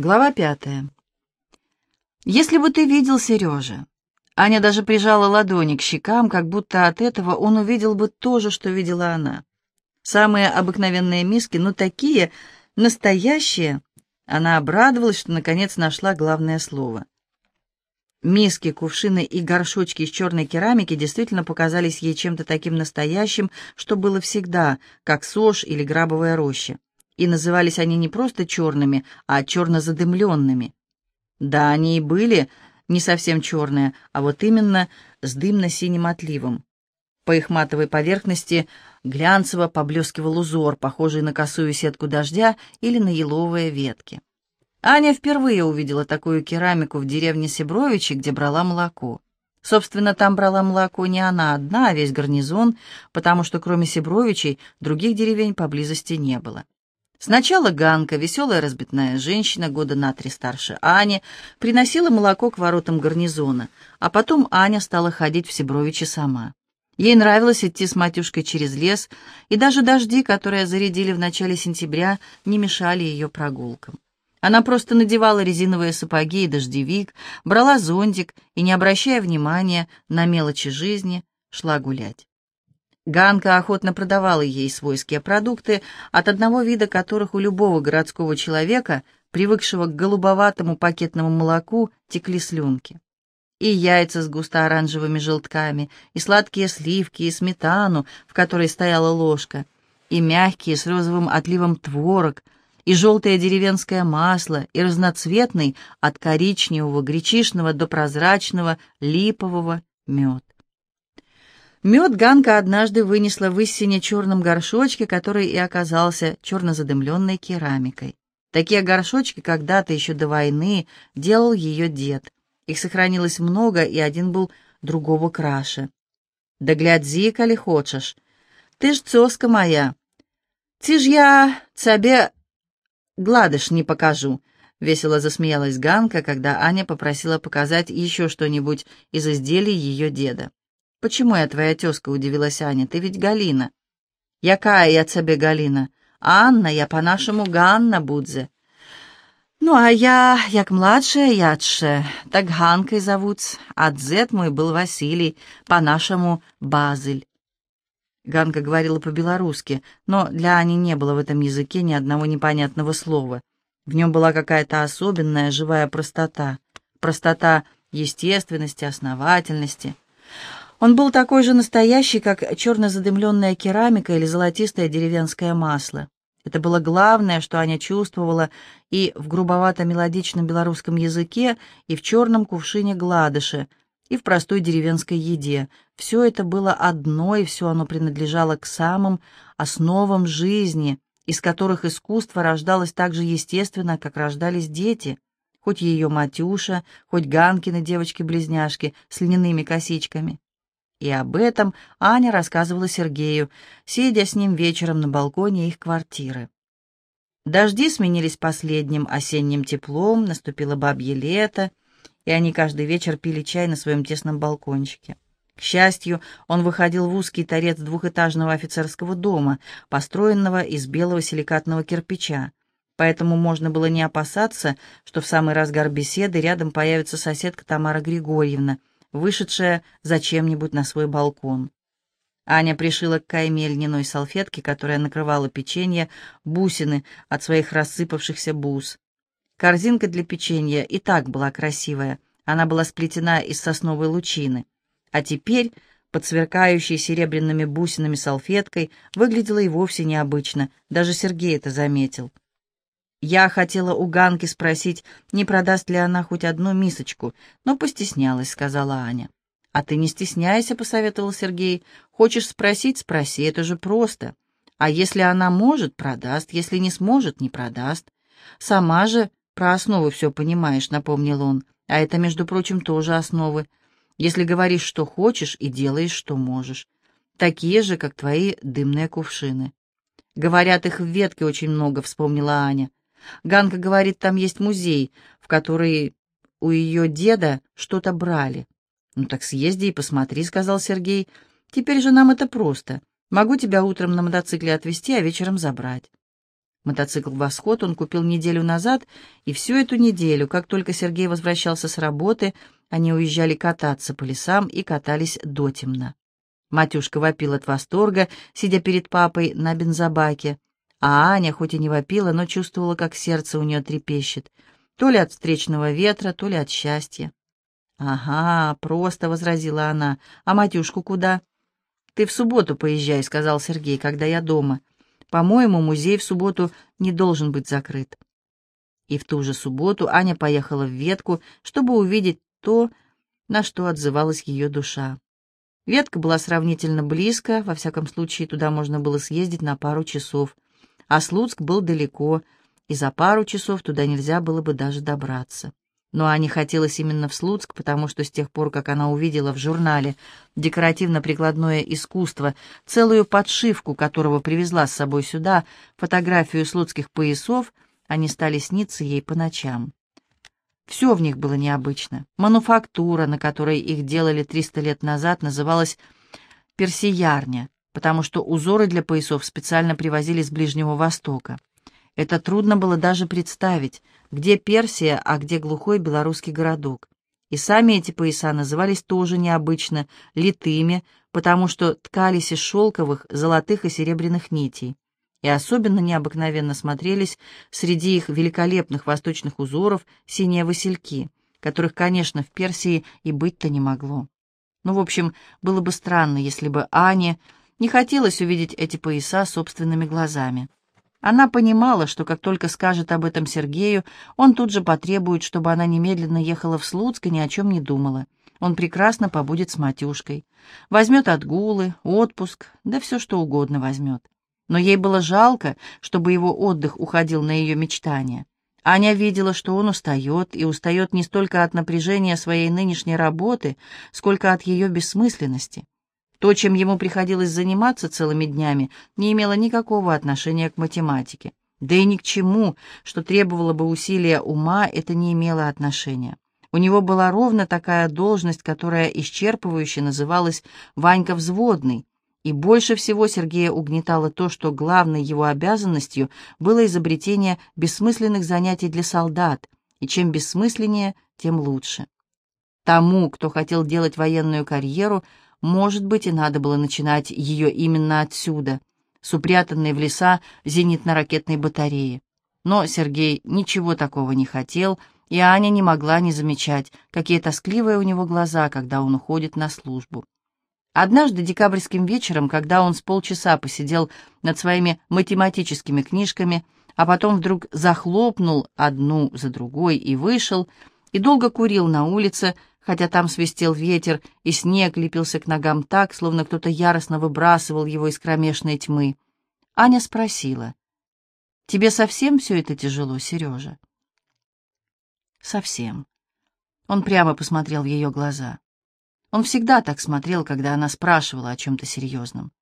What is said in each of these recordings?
Глава пятая. «Если бы ты видел Сережа...» Аня даже прижала ладони к щекам, как будто от этого он увидел бы то же, что видела она. Самые обыкновенные миски, но такие, настоящие. Она обрадовалась, что наконец нашла главное слово. Миски, кувшины и горшочки из черной керамики действительно показались ей чем-то таким настоящим, что было всегда, как сож или грабовая роща и назывались они не просто черными, а черно-задымленными. Да, они и были не совсем черные, а вот именно с дымно-синим отливом. По их матовой поверхности глянцево поблескивал узор, похожий на косую сетку дождя или на еловые ветки. Аня впервые увидела такую керамику в деревне Себровичи, где брала молоко. Собственно, там брала молоко не она одна, а весь гарнизон, потому что кроме Себровичей других деревень поблизости не было. Сначала Ганка, веселая разбитная женщина, года на три старше Ани, приносила молоко к воротам гарнизона, а потом Аня стала ходить в Себровичи сама. Ей нравилось идти с матюшкой через лес, и даже дожди, которые зарядили в начале сентября, не мешали ее прогулкам. Она просто надевала резиновые сапоги и дождевик, брала зонтик и, не обращая внимания на мелочи жизни, шла гулять. Ганка охотно продавала ей свойские продукты, от одного вида которых у любого городского человека, привыкшего к голубоватому пакетному молоку, текли слюнки. И яйца с густо-оранжевыми желтками, и сладкие сливки, и сметану, в которой стояла ложка, и мягкие с розовым отливом творог, и желтое деревенское масло, и разноцветный от коричневого, гречишного до прозрачного липового мед. Мед Ганка однажды вынесла в истине черном горшочке, который и оказался черно-задымленной керамикой. Такие горшочки когда-то еще до войны делал ее дед. Их сохранилось много, и один был другого краше. «Да глядзи, коли хочешь. Ты ж цоска моя. Ти ж я тебе гладыш не покажу», — весело засмеялась Ганка, когда Аня попросила показать еще что-нибудь из изделий ее деда. «Почему я твоя тезка?» — удивилась Аня. «Ты ведь Галина». «Якая я тебе Галина? Анна, я по-нашему Ганна Будзе». «Ну, а я, як младшая ядше, так Ганкой зовут, а дзет мой был Василий, по-нашему Базыль». Ганка говорила по-белорусски, но для Ани не было в этом языке ни одного непонятного слова. В нем была какая-то особенная живая простота. Простота естественности, основательности. Он был такой же настоящий, как черно-задымленная керамика или золотистое деревенское масло. Это было главное, что Аня чувствовала и в грубовато-мелодичном белорусском языке, и в черном кувшине гладыша, и в простой деревенской еде. Все это было одно, и все оно принадлежало к самым основам жизни, из которых искусство рождалось так же естественно, как рождались дети, хоть ее Матюша, хоть Ганкины девочки-близняшки с льняными косичками. И об этом Аня рассказывала Сергею, сидя с ним вечером на балконе их квартиры. Дожди сменились последним осенним теплом, наступило бабье лето, и они каждый вечер пили чай на своем тесном балкончике. К счастью, он выходил в узкий торец двухэтажного офицерского дома, построенного из белого силикатного кирпича, поэтому можно было не опасаться, что в самый разгар беседы рядом появится соседка Тамара Григорьевна, вышедшая за чем-нибудь на свой балкон. Аня пришила к кайме льняной салфетки, которая накрывала печенье, бусины от своих рассыпавшихся бус. Корзинка для печенья и так была красивая, она была сплетена из сосновой лучины. А теперь, под сверкающей серебряными бусинами салфеткой, выглядела и вовсе необычно, даже Сергей это заметил. Я хотела у Ганки спросить, не продаст ли она хоть одну мисочку, но постеснялась, сказала Аня. «А ты не стесняйся», — посоветовал Сергей. «Хочешь спросить — спроси, это же просто. А если она может, продаст, если не сможет, не продаст. Сама же про основы все понимаешь», — напомнил он. «А это, между прочим, тоже основы. Если говоришь, что хочешь, и делаешь, что можешь. Такие же, как твои дымные кувшины». «Говорят, их в ветке очень много», — вспомнила Аня. Ганка говорит, там есть музей, в который у ее деда что-то брали. «Ну так съезди и посмотри», — сказал Сергей. «Теперь же нам это просто. Могу тебя утром на мотоцикле отвезти, а вечером забрать». Мотоцикл «Восход» он купил неделю назад, и всю эту неделю, как только Сергей возвращался с работы, они уезжали кататься по лесам и катались дотемно. Матюшка вопил от восторга, сидя перед папой на бензобаке, а Аня, хоть и не вопила, но чувствовала, как сердце у нее трепещет, то ли от встречного ветра, то ли от счастья. «Ага, просто», — возразила она. «А Матюшку куда?» «Ты в субботу поезжай», — сказал Сергей, — «когда я дома. По-моему, музей в субботу не должен быть закрыт». И в ту же субботу Аня поехала в Ветку, чтобы увидеть то, на что отзывалась ее душа. Ветка была сравнительно близко, во всяком случае туда можно было съездить на пару часов, а Слуцк был далеко, и за пару часов туда нельзя было бы даже добраться. Но Ане хотелось именно в Слуцк, потому что с тех пор, как она увидела в журнале «Декоративно-прикладное искусство», целую подшивку, которого привезла с собой сюда, фотографию слуцких поясов, они стали сниться ей по ночам. Все в них было необычно. Мануфактура, на которой их делали 300 лет назад, называлась персиярня, потому что узоры для поясов специально привозили с Ближнего Востока. Это трудно было даже представить, где Персия, а где глухой белорусский городок. И сами эти пояса назывались тоже необычно литыми, потому что ткались из шелковых, золотых и серебряных нитей. И особенно необыкновенно смотрелись среди их великолепных восточных узоров синие васильки, которых, конечно, в Персии и быть-то не могло. Ну, в общем, было бы странно, если бы Ане не хотелось увидеть эти пояса собственными глазами. Она понимала, что как только скажет об этом Сергею, он тут же потребует, чтобы она немедленно ехала в Слуцк и ни о чем не думала. Он прекрасно побудет с Матюшкой. Возьмет отгулы, отпуск, да все что угодно возьмет. Но ей было жалко, чтобы его отдых уходил на ее мечтания. Аня видела, что он устает, и устает не столько от напряжения своей нынешней работы, сколько от ее бессмысленности. То, чем ему приходилось заниматься целыми днями, не имело никакого отношения к математике. Да и ни к чему, что требовало бы усилия ума, это не имело отношения. У него была ровно такая должность, которая исчерпывающе называлась «Ванька взводный», и больше всего Сергея угнетало то, что главной его обязанностью было изобретение бессмысленных занятий для солдат, и чем бессмысленнее, тем лучше. Тому, кто хотел делать военную карьеру, может быть, и надо было начинать ее именно отсюда, с упрятанной в леса зенитно-ракетной батареи. Но Сергей ничего такого не хотел, и Аня не могла не замечать, какие тоскливые у него глаза, когда он уходит на службу. Однажды декабрьским вечером, когда он с полчаса посидел над своими математическими книжками, а потом вдруг захлопнул одну за другой и вышел, и долго курил на улице, хотя там свистел ветер, и снег лепился к ногам так, словно кто-то яростно выбрасывал его из кромешной тьмы. Аня спросила, «Тебе совсем все это тяжело, Сережа?» «Совсем». Он прямо посмотрел в ее глаза. Он всегда так смотрел, когда она спрашивала о чем-то серьезном.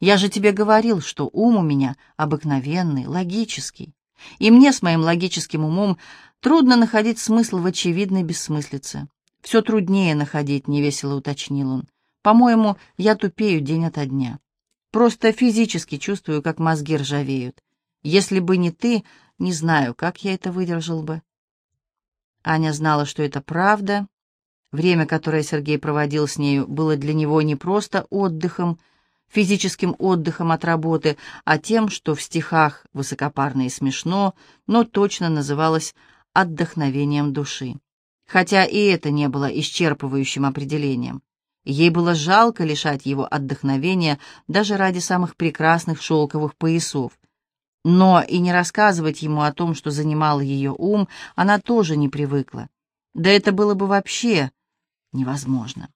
«Я же тебе говорил, что ум у меня обыкновенный, логический, и мне с моим логическим умом трудно находить смысл в очевидной бессмыслице. «Все труднее находить», — невесело уточнил он. «По-моему, я тупею день ото дня. Просто физически чувствую, как мозги ржавеют. Если бы не ты, не знаю, как я это выдержал бы». Аня знала, что это правда. Время, которое Сергей проводил с нею, было для него не просто отдыхом, физическим отдыхом от работы, а тем, что в стихах высокопарно и смешно, но точно называлось «отдохновением души» хотя и это не было исчерпывающим определением. Ей было жалко лишать его отдохновения даже ради самых прекрасных шелковых поясов. Но и не рассказывать ему о том, что занимал ее ум, она тоже не привыкла. Да это было бы вообще невозможно.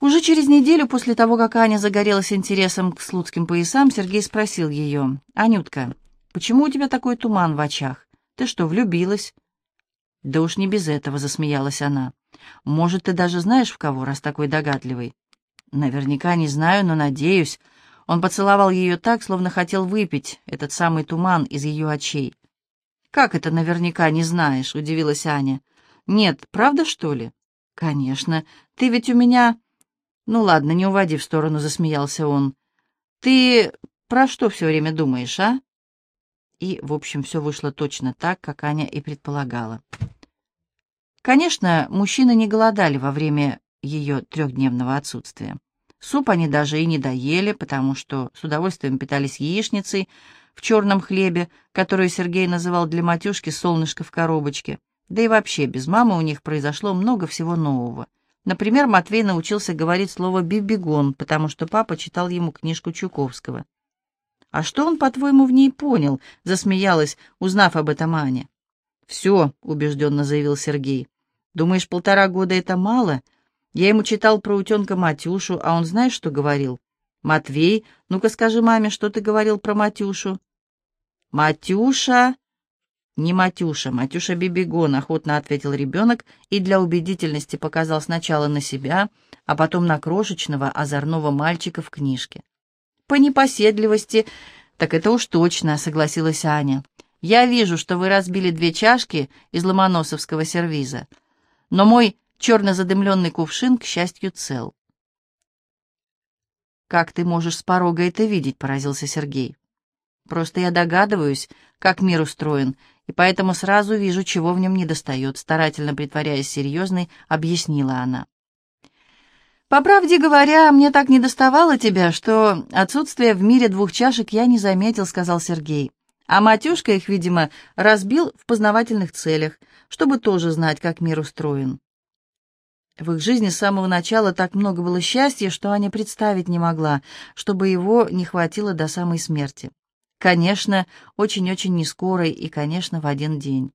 Уже через неделю после того, как Аня загорелась интересом к слуцким поясам, Сергей спросил ее, «Анютка, почему у тебя такой туман в очах? Ты что, влюбилась?» «Да уж не без этого», — засмеялась она. «Может, ты даже знаешь, в кого, раз такой догадливый?» «Наверняка не знаю, но надеюсь». Он поцеловал ее так, словно хотел выпить этот самый туман из ее очей. «Как это наверняка не знаешь?» — удивилась Аня. «Нет, правда, что ли?» «Конечно. Ты ведь у меня...» «Ну ладно, не уводи в сторону», — засмеялся он. «Ты про что все время думаешь, а?» И, в общем, все вышло точно так, как Аня и предполагала. Конечно, мужчины не голодали во время ее трехдневного отсутствия. Суп они даже и не доели, потому что с удовольствием питались яичницей в черном хлебе, которую Сергей называл для матюшки «солнышко в коробочке». Да и вообще, без мамы у них произошло много всего нового. Например, Матвей научился говорить слово «бибигон», потому что папа читал ему книжку Чуковского. «А что он, по-твоему, в ней понял?» — засмеялась, узнав об этом Аня. «Все», — убежденно заявил Сергей. «Думаешь, полтора года — это мало? Я ему читал про утенка Матюшу, а он знаешь, что говорил? Матвей, ну-ка скажи маме, что ты говорил про Матюшу? Матюша... «Не Матюша, Матюша Бибигон», — охотно ответил ребенок и для убедительности показал сначала на себя, а потом на крошечного озорного мальчика в книжке. «По непоседливости, так это уж точно», — согласилась Аня. «Я вижу, что вы разбили две чашки из ломоносовского сервиза, но мой Черно задымленный кувшин, к счастью, цел. «Как ты можешь с порога это видеть?» — поразился Сергей. «Просто я догадываюсь, как мир устроен, и поэтому сразу вижу, чего в нем недостает», — старательно притворяясь серьезной, объяснила она. «По правде говоря, мне так недоставало тебя, что отсутствие в мире двух чашек я не заметил», — сказал Сергей. А Матюшка их, видимо, разбил в познавательных целях, чтобы тоже знать, как мир устроен. В их жизни с самого начала так много было счастья, что Аня представить не могла, чтобы его не хватило до самой смерти. Конечно, очень-очень нескорой и, конечно, в один день.